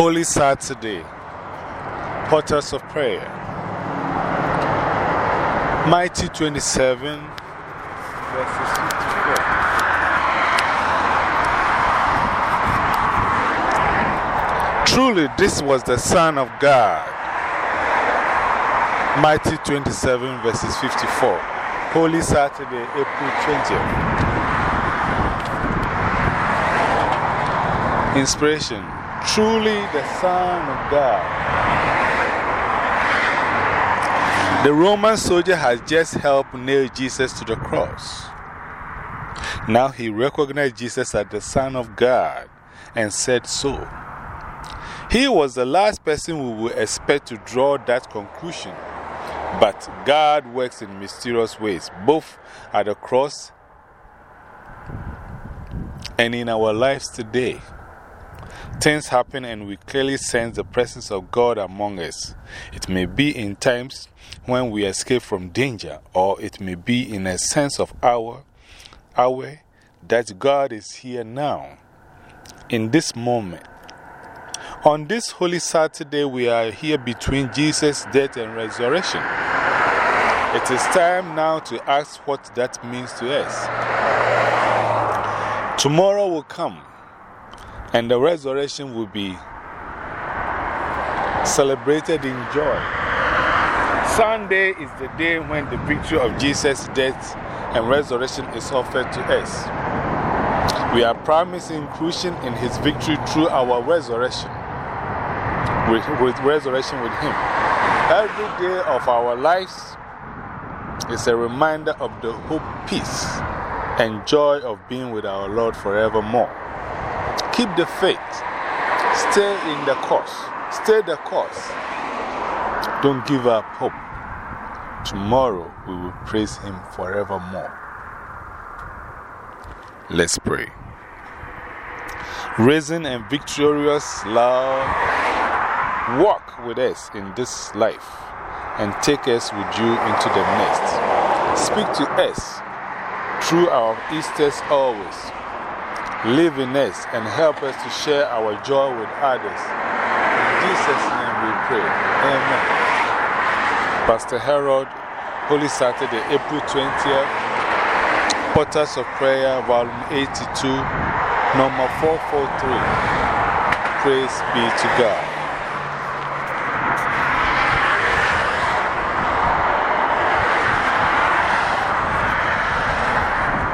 Holy Saturday, Portals of Prayer. Matthew 27, verses 54. Truly, this was the Son of God. Matthew 27, verses 54. Holy Saturday, April 20th. Inspiration truly the Son of God. The Roman soldier has just helped nail Jesus to the cross. Now he recognized Jesus as the Son of God and said so. He was the last person we would expect to draw that conclusion. But God works in mysterious ways, both at the cross and in our lives today. Things happen and we clearly sense the presence of God among us. It may be in times when we escape from danger, or it may be in a sense of our, our that God is here now, in this moment. On this Holy Saturday, we are here between Jesus' death and resurrection. It is time now to ask what that means to us. Tomorrow will come and the resurrection will be celebrated in joy. Sunday is the day when the victory of Jesus' death and resurrection is offered to us. We are promised inclusion in his victory through our resurrection, with, with resurrection with him. Every day of our lives is a reminder of the hope, peace, and joy of being with our Lord forevermore. Keep the faith. Stay in the course. Stay the course. Don't give up hope. Tomorrow we will praise Him forevermore. Let's pray. Risen and victorious, Lord, walk with us in this life and take us with you into the next. Speak to us through our Easters always live in us and help us to share our joy with others. In Jesus' name we pray. Amen. Pastor Harold, Holy Saturday, April 20th, Portals of Prayer, Volume 82, number 443. Praise be to God.